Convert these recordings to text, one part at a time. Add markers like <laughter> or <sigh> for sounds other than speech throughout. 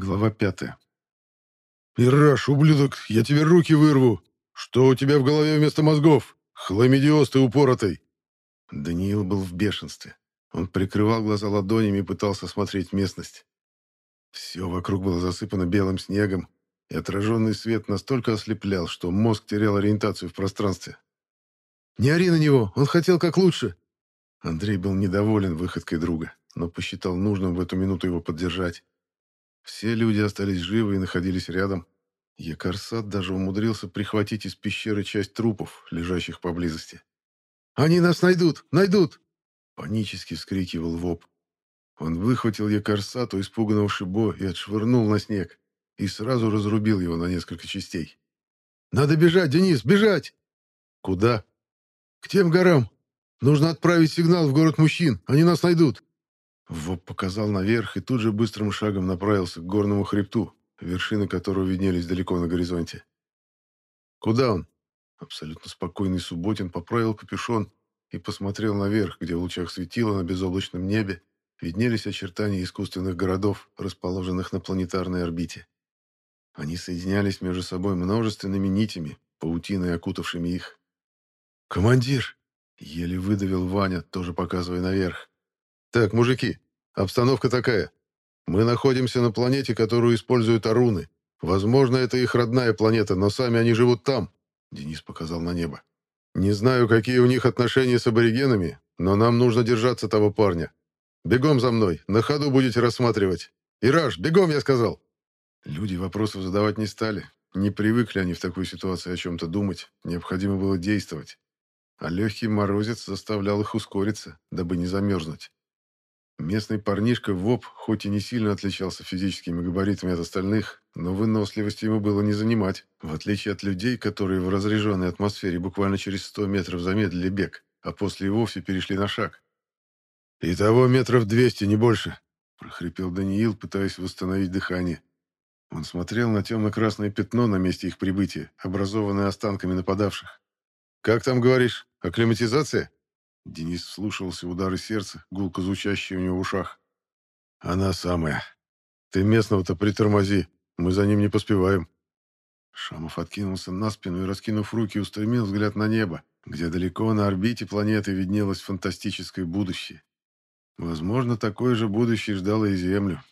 Глава пятая. «Ираш, ублюдок, я тебе руки вырву! Что у тебя в голове вместо мозгов? Хламидиоз ты упоротый!» Даниил был в бешенстве. Он прикрывал глаза ладонями и пытался смотреть местность. Все вокруг было засыпано белым снегом, и отраженный свет настолько ослеплял, что мозг терял ориентацию в пространстве. «Не ори на него, он хотел как лучше!» Андрей был недоволен выходкой друга, но посчитал нужным в эту минуту его поддержать. Все люди остались живы и находились рядом. Якорсат даже умудрился прихватить из пещеры часть трупов, лежащих поблизости. «Они нас найдут! Найдут!» Панически вскрикивал Воп. Он выхватил Якорсат у испуганного Шибо и отшвырнул на снег, и сразу разрубил его на несколько частей. «Надо бежать, Денис, бежать!» «Куда?» «К тем горам. Нужно отправить сигнал в город мужчин, они нас найдут!» Воб показал наверх и тут же быстрым шагом направился к горному хребту, вершины которого виднелись далеко на горизонте. «Куда он?» Абсолютно спокойный Субботин поправил капюшон и посмотрел наверх, где в лучах светила на безоблачном небе виднелись очертания искусственных городов, расположенных на планетарной орбите. Они соединялись между собой множественными нитями, паутиной окутавшими их. «Командир!» — еле выдавил Ваня, тоже показывая наверх. Так, мужики, обстановка такая. Мы находимся на планете, которую используют аруны. Возможно, это их родная планета, но сами они живут там. Денис показал на небо. Не знаю, какие у них отношения с аборигенами, но нам нужно держаться того парня. Бегом за мной, на ходу будете рассматривать. Ираж, бегом, я сказал. Люди вопросов задавать не стали. Не привыкли они в такой ситуации о чем-то думать. Необходимо было действовать. А легкий морозец заставлял их ускориться, дабы не замерзнуть. Местный парнишка Воп хоть и не сильно отличался физическими габаритами от остальных, но выносливости ему было не занимать, в отличие от людей, которые в разряженной атмосфере буквально через 100 метров замедлили бег, а после и вовсе перешли на шаг. «Итого метров 200, не больше», — прохрипел Даниил, пытаясь восстановить дыхание. Он смотрел на темно-красное пятно на месте их прибытия, образованное останками нападавших. «Как там говоришь? Акклиматизация?» Денис вслушивался в удары сердца, гулко звучащие у него в ушах. «Она самая. Ты местного-то притормози, мы за ним не поспеваем». Шамов откинулся на спину и, раскинув руки, устремил взгляд на небо, где далеко на орбите планеты виднелось фантастическое будущее. Возможно, такое же будущее ждало и Землю.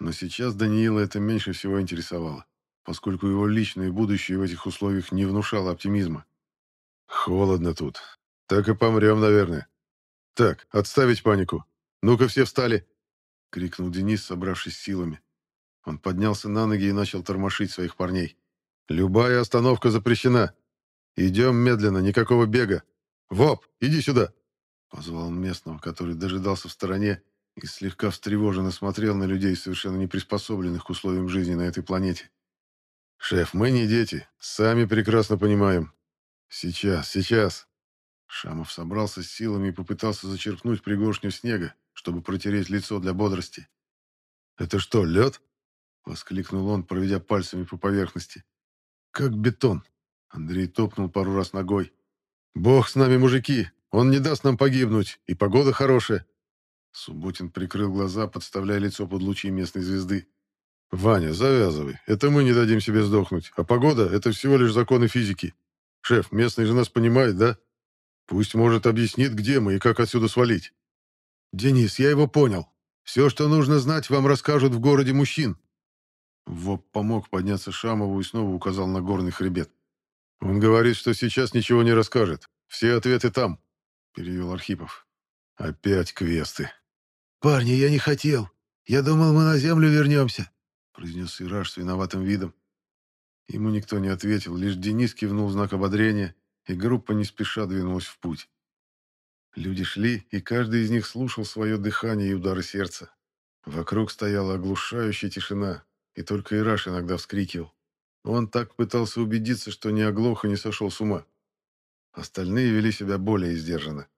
Но сейчас Даниила это меньше всего интересовало, поскольку его личное будущее в этих условиях не внушало оптимизма. «Холодно тут. Так и помрем, наверное. Так, отставить панику. Ну-ка все встали!» — крикнул Денис, собравшись силами. Он поднялся на ноги и начал тормошить своих парней. «Любая остановка запрещена. Идем медленно, никакого бега. Воп, иди сюда!» Позвал он местного, который дожидался в стороне и слегка встревоженно смотрел на людей, совершенно не приспособленных к условиям жизни на этой планете. «Шеф, мы не дети, сами прекрасно понимаем. Сейчас, сейчас!» Шамов собрался с силами и попытался зачерпнуть пригоршню снега, чтобы протереть лицо для бодрости. «Это что, лед?» — воскликнул он, проведя пальцами по поверхности. «Как бетон!» — Андрей топнул пару раз ногой. «Бог с нами, мужики! Он не даст нам погибнуть, и погода хорошая!» Субботин прикрыл глаза, подставляя лицо под лучи местной звезды. «Ваня, завязывай. Это мы не дадим себе сдохнуть. А погода — это всего лишь законы физики. Шеф, местный же нас понимает, да?» Пусть, может, объяснит, где мы и как отсюда свалить. Денис, я его понял. Все, что нужно знать, вам расскажут в городе мужчин. Воп помог подняться Шамову и снова указал на горный хребет. Он говорит, что сейчас ничего не расскажет. Все ответы там, перевел Архипов. Опять квесты. Парни, я не хотел. Я думал, мы на землю вернемся, произнес Ираш с виноватым видом. Ему никто не ответил, лишь Денис кивнул знак ободрения и группа не спеша двинулась в путь. Люди шли, и каждый из них слушал свое дыхание и удары сердца. Вокруг стояла оглушающая тишина, и только Ираш иногда вскрикивал. Он так пытался убедиться, что не оглох и не сошел с ума. Остальные вели себя более сдержанно.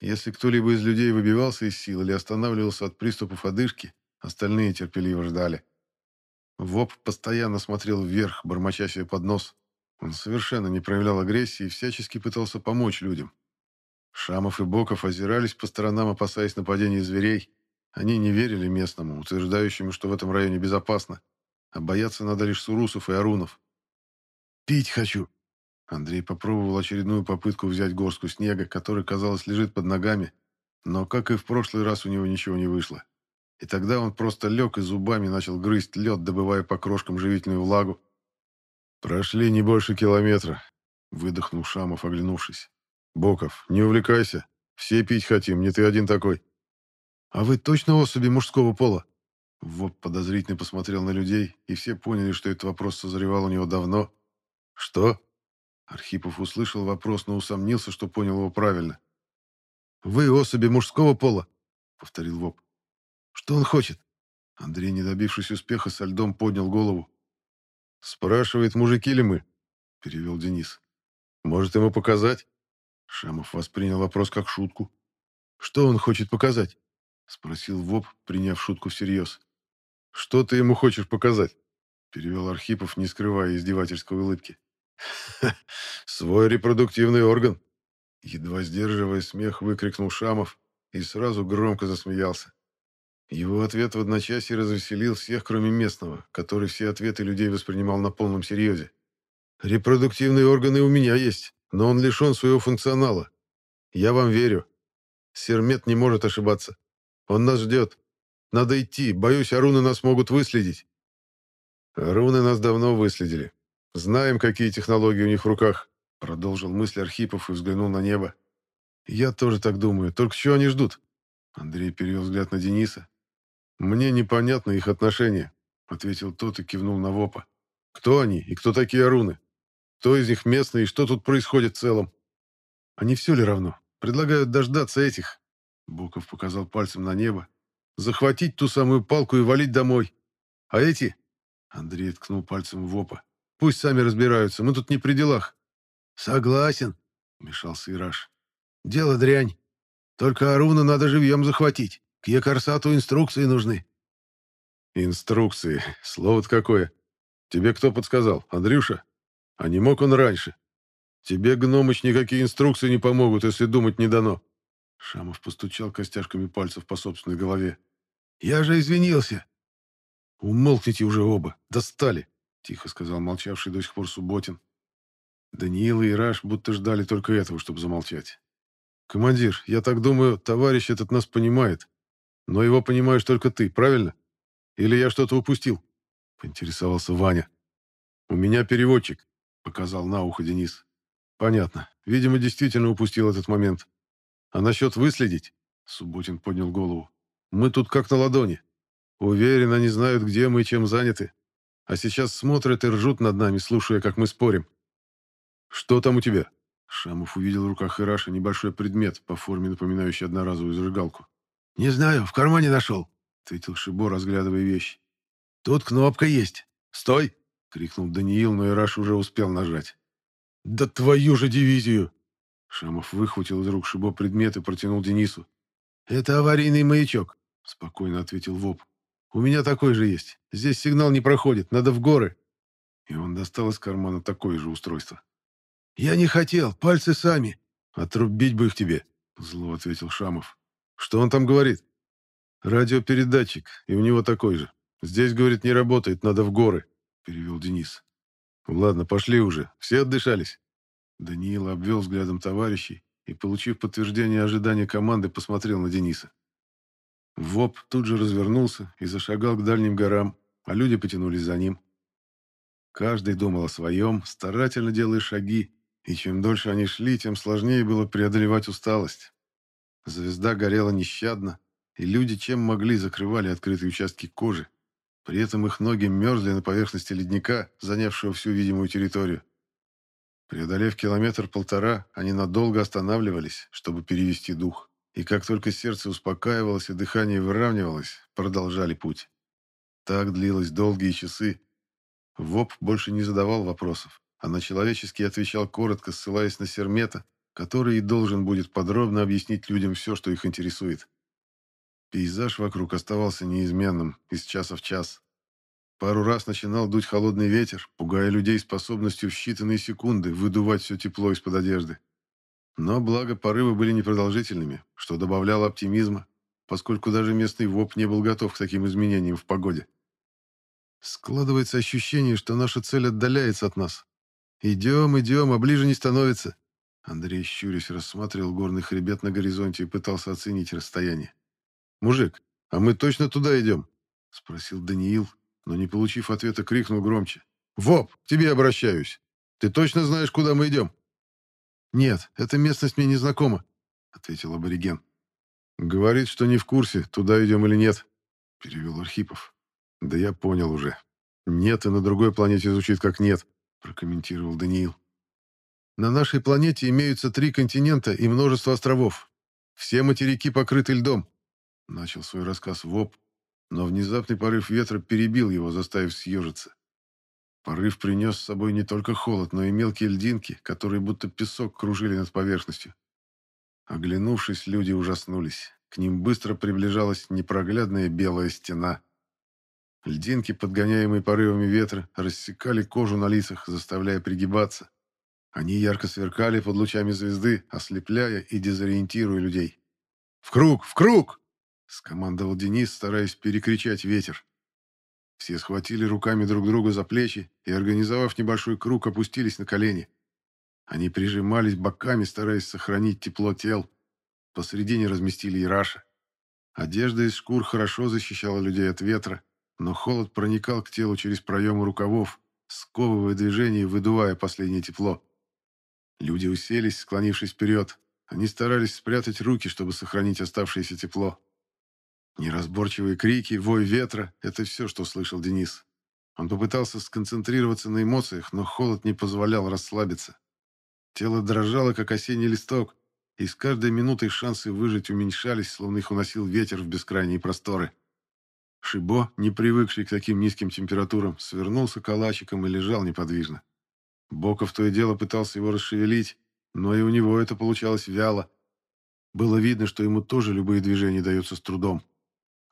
Если кто-либо из людей выбивался из сил или останавливался от приступов одышки, остальные терпеливо ждали. Воп постоянно смотрел вверх, бормоча себе под нос. Он совершенно не проявлял агрессии и всячески пытался помочь людям. Шамов и Боков озирались по сторонам, опасаясь нападения зверей, Они не верили местному, утверждающему, что в этом районе безопасно, а бояться надо лишь сурусов и арунов. «Пить хочу!» Андрей попробовал очередную попытку взять горстку снега, который, казалось, лежит под ногами, но, как и в прошлый раз, у него ничего не вышло. И тогда он просто лег и зубами начал грызть лед, добывая по крошкам живительную влагу. «Прошли не больше километра», — выдохнул Шамов, оглянувшись. «Боков, не увлекайся. Все пить хотим, не ты один такой». «А вы точно особи мужского пола?» Воб подозрительно посмотрел на людей, и все поняли, что этот вопрос созревал у него давно. «Что?» Архипов услышал вопрос, но усомнился, что понял его правильно. «Вы особи мужского пола», — повторил Воб. «Что он хочет?» Андрей, не добившись успеха, со льдом поднял голову. «Спрашивает, мужики ли мы?» — перевел Денис. «Может, ему показать?» Шамов воспринял вопрос как шутку. «Что он хочет показать?» — спросил Воб, приняв шутку всерьез. «Что ты ему хочешь показать?» — перевел Архипов, не скрывая издевательской улыбки. <laughs> «Свой репродуктивный орган!» Едва сдерживая смех, выкрикнул Шамов и сразу громко засмеялся. Его ответ в одночасье развеселил всех, кроме местного, который все ответы людей воспринимал на полном серьезе. «Репродуктивные органы у меня есть, но он лишен своего функционала. Я вам верю. Сермет не может ошибаться. Он нас ждет. Надо идти. Боюсь, аруны нас могут выследить». «Аруны нас давно выследили. Знаем, какие технологии у них в руках», — продолжил мысль Архипов и взглянул на небо. «Я тоже так думаю. Только чего они ждут?» Андрей перевел взгляд на Дениса. «Мне непонятно их отношения», — ответил тот и кивнул на Вопа. «Кто они и кто такие Аруны? Кто из них местный и что тут происходит в целом?» «Они все ли равно? Предлагают дождаться этих». Боков показал пальцем на небо. «Захватить ту самую палку и валить домой. А эти...» Андрей ткнул пальцем в Вопа. Пусть сами разбираются, мы тут не при делах. Согласен, вмешался Ираш. Дело дрянь. Только Аруна надо живьем захватить. К Якорсату инструкции нужны. Инструкции. Слово-то какое. Тебе кто подсказал? Андрюша? А не мог он раньше? Тебе, гномыч, никакие инструкции не помогут, если думать не дано. Шамов постучал костяшками пальцев по собственной голове. Я же извинился. Умолкните уже оба. Достали. Тихо сказал молчавший до сих пор Субботин. Даниил и Ираш будто ждали только этого, чтобы замолчать. «Командир, я так думаю, товарищ этот нас понимает. Но его понимаешь только ты, правильно? Или я что-то упустил?» Поинтересовался Ваня. «У меня переводчик», — показал на ухо Денис. «Понятно. Видимо, действительно упустил этот момент. А насчет выследить?» Субботин поднял голову. «Мы тут как на ладони. Уверен, они знают, где мы и чем заняты. А сейчас смотрят и ржут над нами, слушая, как мы спорим. «Что там у тебя?» Шамов увидел в руках Ираша небольшой предмет, по форме напоминающий одноразовую зажигалку. «Не знаю, в кармане нашел», — ответил Шибо, разглядывая вещь. «Тут кнопка есть. Стой!» — крикнул Даниил, но Ираш уже успел нажать. «Да твою же дивизию!» Шамов выхватил из рук Шибо предмет и протянул Денису. «Это аварийный маячок», — спокойно ответил Воп. «У меня такой же есть. Здесь сигнал не проходит, надо в горы». И он достал из кармана такое же устройство. «Я не хотел, пальцы сами». «Отрубить бы их тебе», — зло ответил Шамов. «Что он там говорит?» «Радиопередатчик, и у него такой же. Здесь, говорит, не работает, надо в горы», — перевел Денис. «Ладно, пошли уже, все отдышались». Даниил обвел взглядом товарищей и, получив подтверждение ожидания команды, посмотрел на Дениса. ВОП тут же развернулся и зашагал к дальним горам, а люди потянулись за ним. Каждый думал о своем, старательно делая шаги, и чем дольше они шли, тем сложнее было преодолевать усталость. Звезда горела нещадно, и люди чем могли закрывали открытые участки кожи. При этом их ноги мерзли на поверхности ледника, занявшего всю видимую территорию. Преодолев километр-полтора, они надолго останавливались, чтобы перевести дух и как только сердце успокаивалось и дыхание выравнивалось, продолжали путь. Так длилось долгие часы. Воп больше не задавал вопросов, а на человеческий отвечал коротко, ссылаясь на Сермета, который и должен будет подробно объяснить людям все, что их интересует. Пейзаж вокруг оставался неизменным, из часа в час. Пару раз начинал дуть холодный ветер, пугая людей способностью в считанные секунды выдувать все тепло из-под одежды. Но благо порывы были непродолжительными, что добавляло оптимизма, поскольку даже местный ВОП не был готов к таким изменениям в погоде. Складывается ощущение, что наша цель отдаляется от нас. Идем, идем, а ближе не становится. Андрей, щурясь, рассматривал горный хребет на горизонте и пытался оценить расстояние. «Мужик, а мы точно туда идем?» — спросил Даниил, но, не получив ответа, крикнул громче. «Воп, к тебе обращаюсь. Ты точно знаешь, куда мы идем?» «Нет, эта местность мне не знакома», — ответил абориген. «Говорит, что не в курсе, туда идем или нет», — перевел Архипов. «Да я понял уже. Нет, и на другой планете звучит как нет», — прокомментировал Даниил. «На нашей планете имеются три континента и множество островов. Все материки покрыты льдом», — начал свой рассказ Воп, но внезапный порыв ветра перебил его, заставив съежиться. Порыв принес с собой не только холод, но и мелкие льдинки, которые будто песок кружили над поверхностью. Оглянувшись, люди ужаснулись. К ним быстро приближалась непроглядная белая стена. Льдинки, подгоняемые порывами ветра, рассекали кожу на лицах, заставляя пригибаться. Они ярко сверкали под лучами звезды, ослепляя и дезориентируя людей. «В круг! В круг!» — скомандовал Денис, стараясь перекричать ветер. Все схватили руками друг друга за плечи и, организовав небольшой круг, опустились на колени. Они прижимались боками, стараясь сохранить тепло тел. Посредине разместили Ираша. Одежда из шкур хорошо защищала людей от ветра, но холод проникал к телу через проемы рукавов, сковывая движение и выдувая последнее тепло. Люди уселись, склонившись вперед. Они старались спрятать руки, чтобы сохранить оставшееся тепло. Неразборчивые крики, вой ветра — это все, что слышал Денис. Он попытался сконцентрироваться на эмоциях, но холод не позволял расслабиться. Тело дрожало, как осенний листок, и с каждой минутой шансы выжить уменьшались, словно их уносил ветер в бескрайние просторы. Шибо, не привыкший к таким низким температурам, свернулся калачиком и лежал неподвижно. Боков то и дело пытался его расшевелить, но и у него это получалось вяло. Было видно, что ему тоже любые движения даются с трудом.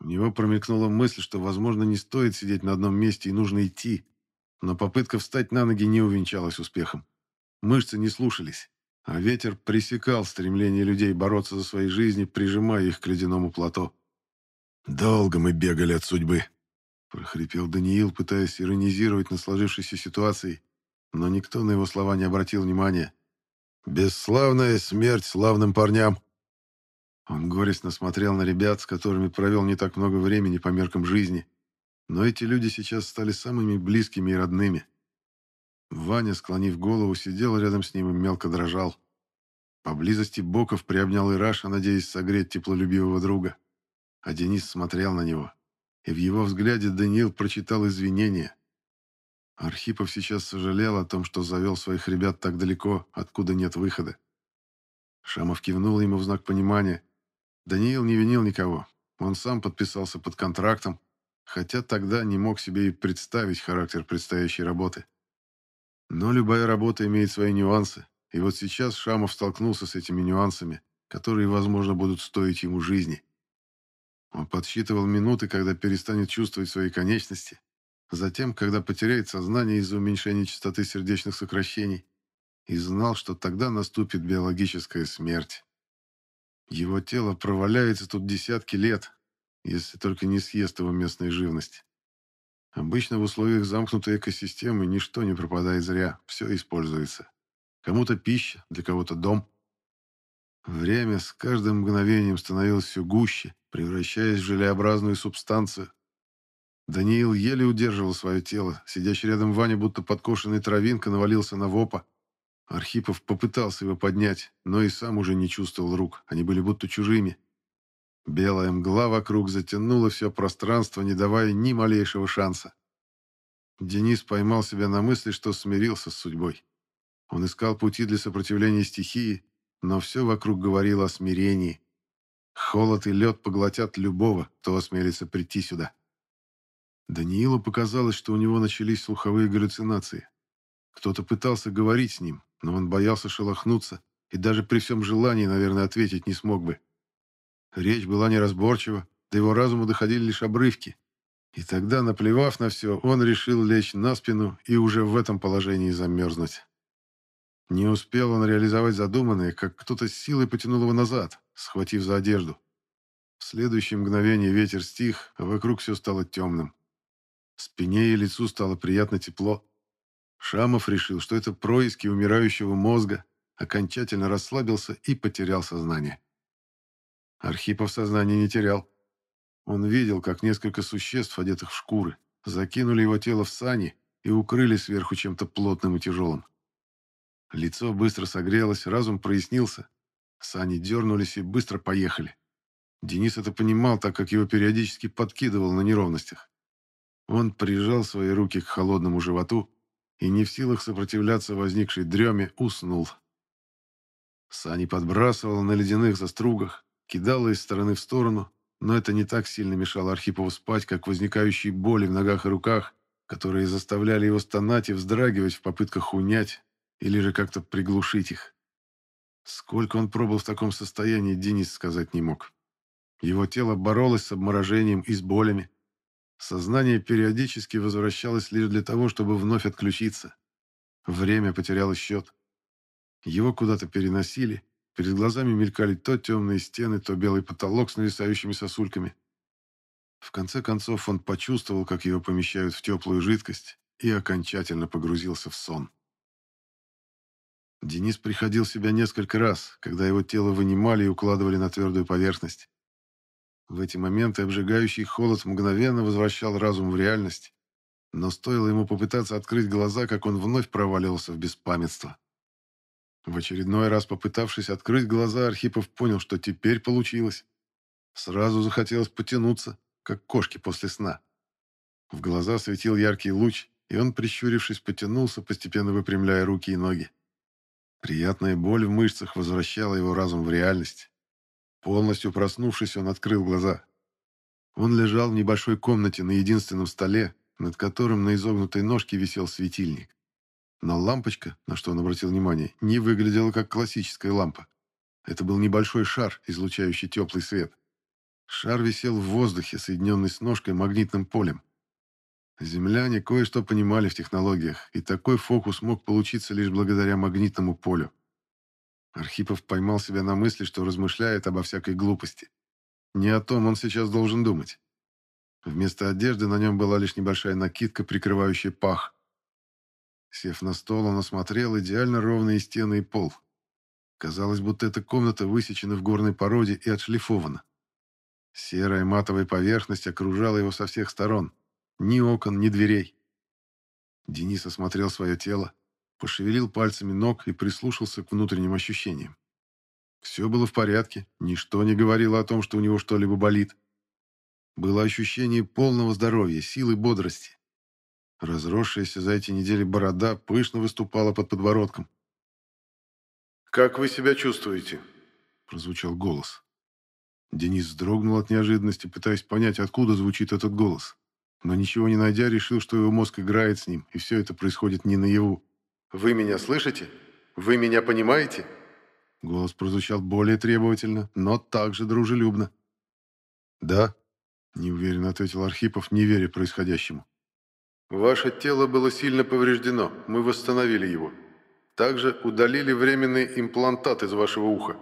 У него промелькнула мысль, что, возможно, не стоит сидеть на одном месте и нужно идти. Но попытка встать на ноги не увенчалась успехом. Мышцы не слушались, а ветер пресекал стремление людей бороться за свои жизни, прижимая их к ледяному плато. «Долго мы бегали от судьбы», — прохрипел Даниил, пытаясь иронизировать над сложившейся ситуацией, но никто на его слова не обратил внимания. «Бесславная смерть славным парням!» Он горестно смотрел на ребят, с которыми провел не так много времени по меркам жизни, но эти люди сейчас стали самыми близкими и родными. Ваня, склонив голову, сидел рядом с ним и мелко дрожал. Поблизости Боков приобнял Ираша, надеясь согреть теплолюбивого друга. А Денис смотрел на него. И в его взгляде Даниил прочитал извинения. Архипов сейчас сожалел о том, что завел своих ребят так далеко, откуда нет выхода. Шамов кивнул ему в знак понимания. Даниил не винил никого. Он сам подписался под контрактом, хотя тогда не мог себе и представить характер предстоящей работы. Но любая работа имеет свои нюансы, и вот сейчас Шамов столкнулся с этими нюансами, которые, возможно, будут стоить ему жизни. Он подсчитывал минуты, когда перестанет чувствовать свои конечности, затем, когда потеряет сознание из-за уменьшения частоты сердечных сокращений, и знал, что тогда наступит биологическая смерть. Его тело проваляется тут десятки лет, если только не съест его местная живность. Обычно в условиях замкнутой экосистемы ничто не пропадает зря, все используется. Кому-то пища, для кого-то дом. Время с каждым мгновением становилось все гуще, превращаясь в желеобразную субстанцию. Даниил еле удерживал свое тело. Сидящий рядом Ваня, будто подкошенный травинка, навалился на вопа. Архипов попытался его поднять, но и сам уже не чувствовал рук. Они были будто чужими. Белая мгла вокруг затянула все пространство, не давая ни малейшего шанса. Денис поймал себя на мысли, что смирился с судьбой. Он искал пути для сопротивления стихии, но все вокруг говорило о смирении. Холод и лед поглотят любого, кто осмелится прийти сюда. Даниилу показалось, что у него начались слуховые галлюцинации. Кто-то пытался говорить с ним, но он боялся шелохнуться и даже при всем желании, наверное, ответить не смог бы. Речь была неразборчива, до его разума доходили лишь обрывки. И тогда, наплевав на все, он решил лечь на спину и уже в этом положении замерзнуть. Не успел он реализовать задуманное, как кто-то с силой потянул его назад, схватив за одежду. В следующее мгновение ветер стих, а вокруг все стало темным. Спине и лицу стало приятно тепло. Шамов решил, что это происки умирающего мозга, окончательно расслабился и потерял сознание. Архипов сознание не терял. Он видел, как несколько существ, одетых в шкуры, закинули его тело в сани и укрыли сверху чем-то плотным и тяжелым. Лицо быстро согрелось, разум прояснился. Сани дернулись и быстро поехали. Денис это понимал, так как его периодически подкидывал на неровностях. Он прижал свои руки к холодному животу и, не в силах сопротивляться возникшей дреме, уснул. Сани подбрасывала на ледяных застругах, кидала из стороны в сторону, но это не так сильно мешало Архипову спать, как возникающие боли в ногах и руках, которые заставляли его стонать и вздрагивать в попытках унять или же как-то приглушить их. Сколько он пробыл в таком состоянии, Денис сказать не мог. Его тело боролось с обморожением и с болями. Сознание периодически возвращалось лишь для того, чтобы вновь отключиться. Время потеряло счет. Его куда-то переносили, Перед глазами мелькали то темные стены, то белый потолок с нависающими сосульками. В конце концов он почувствовал, как его помещают в теплую жидкость, и окончательно погрузился в сон. Денис приходил в себя несколько раз, когда его тело вынимали и укладывали на твердую поверхность. В эти моменты обжигающий холод мгновенно возвращал разум в реальность, но стоило ему попытаться открыть глаза, как он вновь проваливался в беспамятство. В очередной раз попытавшись открыть глаза, Архипов понял, что теперь получилось. Сразу захотелось потянуться, как кошки после сна. В глаза светил яркий луч, и он, прищурившись, потянулся, постепенно выпрямляя руки и ноги. Приятная боль в мышцах возвращала его разум в реальность. Полностью проснувшись, он открыл глаза. Он лежал в небольшой комнате на единственном столе, над которым на изогнутой ножке висел светильник. Но лампочка, на что он обратил внимание, не выглядела как классическая лампа. Это был небольшой шар, излучающий теплый свет. Шар висел в воздухе, соединенный с ножкой магнитным полем. Земляне кое-что понимали в технологиях, и такой фокус мог получиться лишь благодаря магнитному полю. Архипов поймал себя на мысли, что размышляет обо всякой глупости. Не о том он сейчас должен думать. Вместо одежды на нем была лишь небольшая накидка, прикрывающая пах. Сев на стол, он осмотрел идеально ровные стены и пол. Казалось, будто эта комната высечена в горной породе и отшлифована. Серая матовая поверхность окружала его со всех сторон. Ни окон, ни дверей. Денис осмотрел свое тело, пошевелил пальцами ног и прислушался к внутренним ощущениям. Все было в порядке, ничто не говорило о том, что у него что-либо болит. Было ощущение полного здоровья, силы, бодрости. Разросшаяся за эти недели борода пышно выступала под подбородком. «Как вы себя чувствуете?» – прозвучал голос. Денис вздрогнул от неожиданности, пытаясь понять, откуда звучит этот голос. Но ничего не найдя, решил, что его мозг играет с ним, и все это происходит не наяву. «Вы меня слышите? Вы меня понимаете?» Голос прозвучал более требовательно, но также дружелюбно. «Да», – неуверенно ответил Архипов, не веря происходящему. Ваше тело было сильно повреждено, мы восстановили его. Также удалили временный имплантат из вашего уха.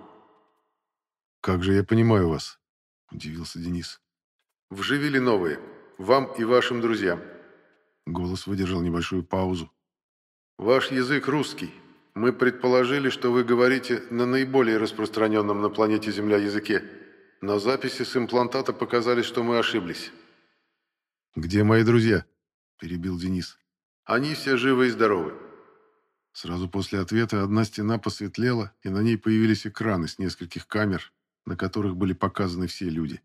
Как же я понимаю вас? Удивился Денис. Вживили новые. Вам и вашим друзьям. Голос выдержал небольшую паузу. Ваш язык русский. Мы предположили, что вы говорите на наиболее распространенном на планете Земля языке. Но записи с имплантата показали, что мы ошиблись. Где мои друзья? перебил Денис. «Они все живы и здоровы». Сразу после ответа одна стена посветлела, и на ней появились экраны с нескольких камер, на которых были показаны все люди.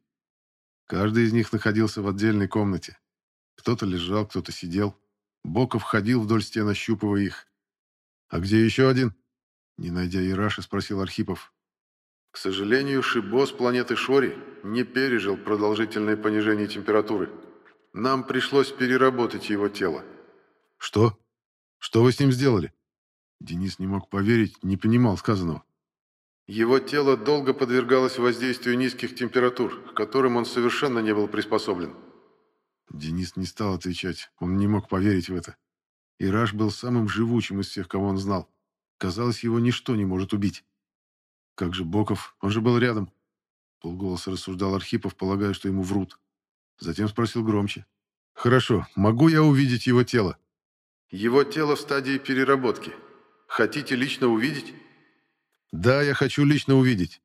Каждый из них находился в отдельной комнате. Кто-то лежал, кто-то сидел. Боков ходил вдоль стен, ощупывая их. «А где еще один?» Не найдя Ираши, спросил Архипов. «К сожалению, Шибо с планеты Шори не пережил продолжительное понижение температуры», нам пришлось переработать его тело. Что? Что вы с ним сделали? Денис не мог поверить, не понимал сказанного. Его тело долго подвергалось воздействию низких температур, к которым он совершенно не был приспособлен. Денис не стал отвечать, он не мог поверить в это. Ираш был самым живучим из всех, кого он знал. Казалось, его ничто не может убить. Как же Боков, он же был рядом. полголоса рассуждал Архипов, полагая, что ему врут. Затем спросил громче. «Хорошо, могу я увидеть его тело?» «Его тело в стадии переработки. Хотите лично увидеть?» «Да, я хочу лично увидеть».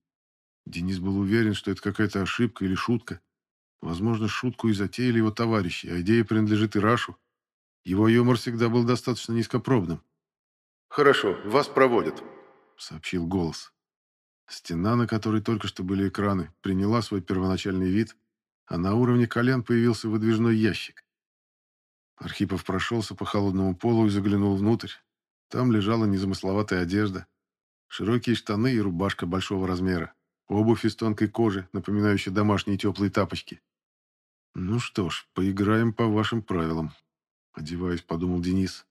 Денис был уверен, что это какая-то ошибка или шутка. Возможно, шутку и затеяли его товарищи, а идея принадлежит Ирашу. Его юмор всегда был достаточно низкопробным. «Хорошо, вас проводят», — сообщил голос. Стена, на которой только что были экраны, приняла свой первоначальный вид, а на уровне колен появился выдвижной ящик. Архипов прошелся по холодному полу и заглянул внутрь. Там лежала незамысловатая одежда, широкие штаны и рубашка большого размера, обувь из тонкой кожи, напоминающая домашние теплые тапочки. «Ну что ж, поиграем по вашим правилам», — одеваясь, подумал Денис.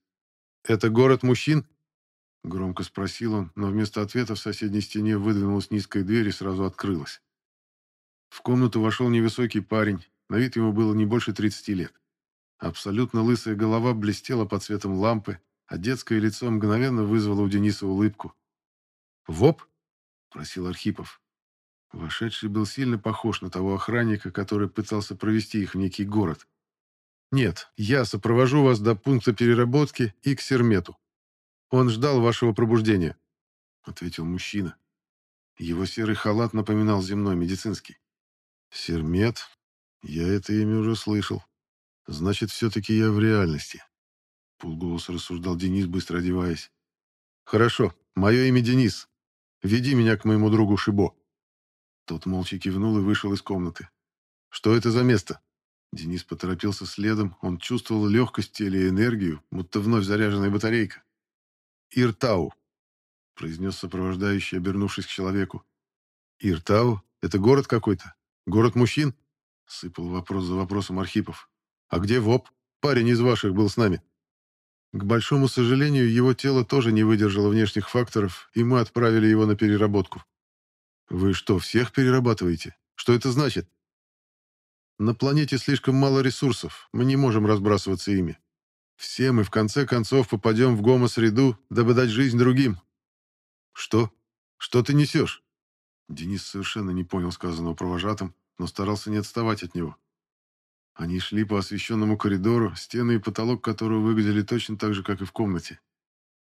«Это город мужчин?» Громко спросил он, но вместо ответа в соседней стене выдвинулась низкая дверь и сразу открылась. В комнату вошел невысокий парень, на вид ему было не больше 30 лет. Абсолютно лысая голова блестела под светом лампы, а детское лицо мгновенно вызвало у Дениса улыбку. «ВОП?» – просил Архипов. Вошедший был сильно похож на того охранника, который пытался провести их в некий город. «Нет, я сопровожу вас до пункта переработки и к Сермету. Он ждал вашего пробуждения», — ответил мужчина. Его серый халат напоминал земной медицинский. «Сермет? Я это имя уже слышал. Значит, все-таки я в реальности», — полголоса рассуждал Денис, быстро одеваясь. «Хорошо, мое имя Денис. Веди меня к моему другу Шибо». Тот молча кивнул и вышел из комнаты. «Что это за место?» Денис поторопился следом. Он чувствовал легкость в теле и энергию, будто вновь заряженная батарейка. «Иртау», — произнес сопровождающий, обернувшись к человеку. «Иртау? Это город какой-то? Город мужчин?» — сыпал вопрос за вопросом Архипов. «А где ВОП? Парень из ваших был с нами». К большому сожалению, его тело тоже не выдержало внешних факторов, и мы отправили его на переработку. «Вы что, всех перерабатываете? Что это значит?» «На планете слишком мало ресурсов, мы не можем разбрасываться ими. Все мы в конце концов попадем в гомо-среду, дабы дать жизнь другим. Что? Что ты несешь? Денис совершенно не понял сказанного провожатым, но старался не отставать от него. Они шли по освещенному коридору, стены и потолок которого выглядели точно так же, как и в комнате.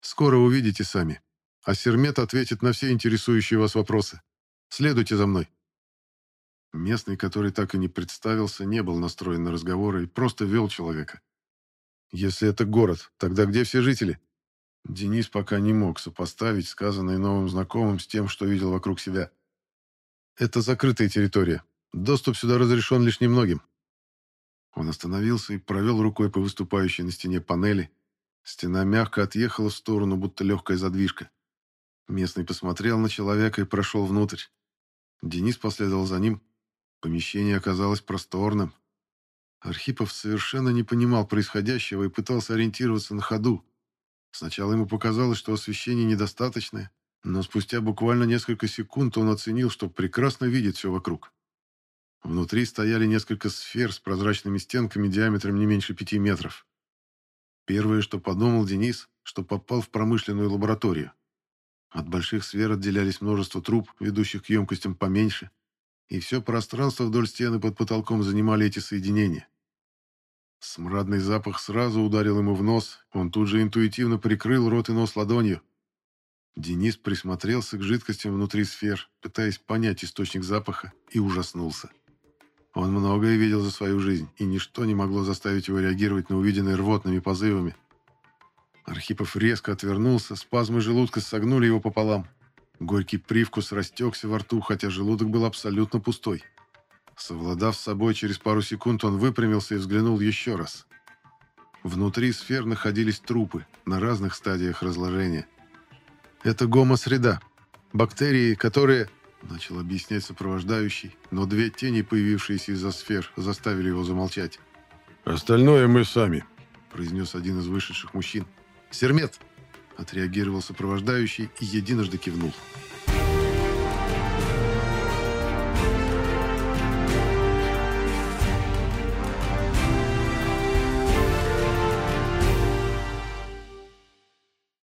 Скоро увидите сами. А Сермет ответит на все интересующие вас вопросы. Следуйте за мной. Местный, который так и не представился, не был настроен на разговоры и просто вел человека. Если это город, тогда где все жители? Денис пока не мог сопоставить сказанное новым знакомым с тем, что видел вокруг себя. Это закрытая территория. Доступ сюда разрешен лишь немногим. Он остановился и провел рукой по выступающей на стене панели. Стена мягко отъехала в сторону, будто легкая задвижка. Местный посмотрел на человека и прошел внутрь. Денис последовал за ним. Помещение оказалось просторным, Архипов совершенно не понимал происходящего и пытался ориентироваться на ходу. Сначала ему показалось, что освещение недостаточное, но спустя буквально несколько секунд он оценил, что прекрасно видит все вокруг. Внутри стояли несколько сфер с прозрачными стенками диаметром не меньше пяти метров. Первое, что подумал Денис, что попал в промышленную лабораторию. От больших сфер отделялись множество труб, ведущих к емкостям поменьше, и все пространство вдоль стены под потолком занимали эти соединения. Смрадный запах сразу ударил ему в нос, он тут же интуитивно прикрыл рот и нос ладонью. Денис присмотрелся к жидкостям внутри сфер, пытаясь понять источник запаха, и ужаснулся. Он многое видел за свою жизнь, и ничто не могло заставить его реагировать на увиденное рвотными позывами. Архипов резко отвернулся, спазмы желудка согнули его пополам. Горький привкус растекся во рту, хотя желудок был абсолютно пустой. Совладав с собой, через пару секунд он выпрямился и взглянул еще раз. Внутри сфер находились трупы на разных стадиях разложения. «Это гомо-среда. Бактерии, которые...» Начал объяснять сопровождающий, но две тени, появившиеся из-за сфер, заставили его замолчать. «Остальное мы сами», — произнес один из вышедших мужчин. «Сермет!» — отреагировал сопровождающий и единожды кивнул. «Сермет!»